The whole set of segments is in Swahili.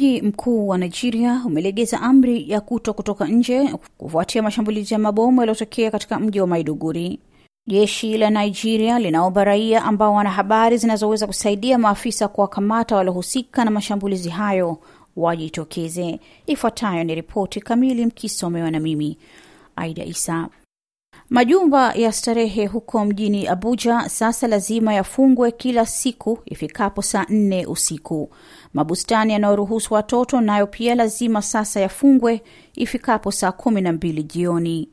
Mji mkuu wa Nigeria umelegeza amri ya kuto kutoka nje kufuatia mashambulizi ya mabomu yaliyotokea katika mji wa Maiduguri. Jeshi la Nigeria linaomba raia ambao wana habari zinazoweza kusaidia maafisa kuwakamata waliohusika na mashambulizi hayo wajitokeze. Ifuatayo ni ripoti kamili, mkisomewa na mimi Aida Isa. Majumba ya starehe huko mjini Abuja sasa lazima yafungwe kila siku ifikapo saa nne usiku. Mabustani yanayoruhusu watoto nayo pia lazima sasa yafungwe ifikapo saa kumi na mbili jioni.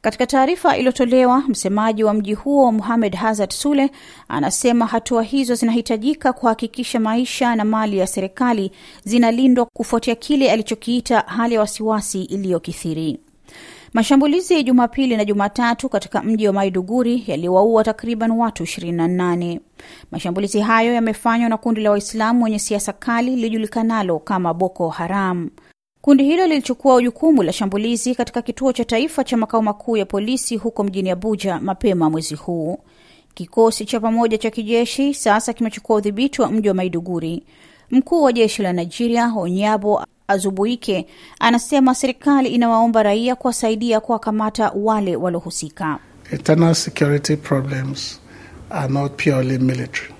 Katika taarifa iliyotolewa, msemaji wa mji huo Muhamed Hazard Sule anasema hatua hizo zinahitajika kuhakikisha maisha na mali ya serikali zinalindwa kufuatia kile alichokiita hali ya wasiwasi iliyokithiri. Mashambulizi ya Jumapili na Jumatatu katika mji wa Maiduguri yaliwaua takriban watu 28. Mashambulizi hayo yamefanywa na kundi la Waislamu wenye siasa kali lilijulikanalo kama Boko Haram. Kundi hilo lilichukua jukumu la shambulizi katika kituo cha taifa cha makao makuu ya polisi huko mjini Abuja mapema mwezi huu. Kikosi cha pamoja cha kijeshi sasa kimechukua udhibiti wa mji wa Maiduguri. Mkuu wa jeshi la Nigeria Onyabo Azubuike anasema serikali inawaomba raia kuwasaidia kuwakamata wale waliohusika. Internal security problems are not purely military.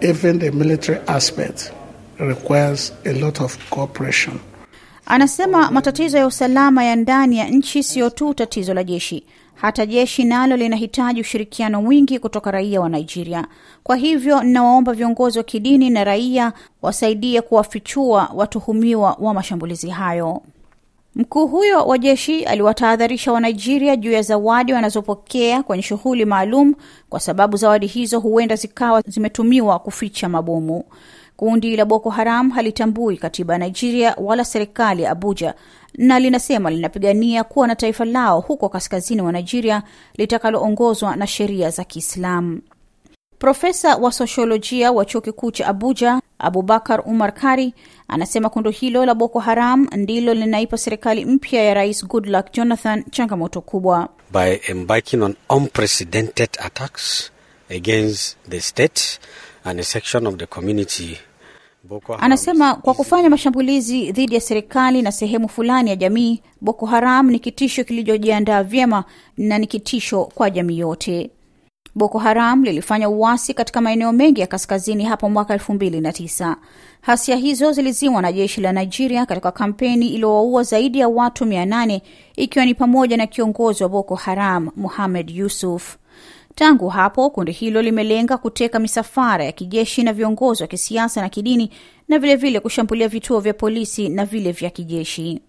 Even the military aspect requires a lot of cooperation. Anasema matatizo ya usalama ya ndani ya nchi siyo tu tatizo la jeshi. Hata jeshi nalo linahitaji ushirikiano mwingi kutoka raia wa Nigeria. Kwa hivyo, ninawaomba viongozi wa kidini na raia wasaidie kuwafichua watuhumiwa wa mashambulizi hayo. Mkuu huyo wa jeshi aliwatahadharisha Wanigeria juu ya zawadi wanazopokea kwenye shughuli maalum, kwa sababu zawadi hizo huenda zikawa zimetumiwa kuficha mabomu. Kundi la Boko Haram halitambui katiba ya Nigeria wala serikali ya Abuja na linasema linapigania kuwa na taifa lao huko kaskazini wa Nigeria litakaloongozwa na sheria za Kiislamu. Profesa wa sosiolojia wa chuo kikuu cha Abuja, Abubakar Umar Kari, anasema kundi hilo la Boko Haram ndilo linaipa serikali mpya ya Rais Goodluck Jonathan changamoto kubwa. By embarking on unprecedented attacks against the state and a section of the community Anasema kwa kufanya mashambulizi dhidi ya serikali na sehemu fulani ya jamii, Boko Haram ni kitisho kilichojiandaa vyema na ni kitisho kwa jamii yote. Boko Haram lilifanya uwasi katika maeneo mengi ya kaskazini hapo mwaka elfu mbili na tisa. Hasia hizo zilizimwa na jeshi la Nigeria katika kampeni iliyowaua zaidi ya watu mia nane ikiwa ni pamoja na kiongozi wa Boko Haram Muhamed Yusuf. Tangu hapo kundi hilo limelenga kuteka misafara ya kijeshi na viongozi wa kisiasa na kidini na vilevile vile kushambulia vituo vya polisi na vile vya kijeshi.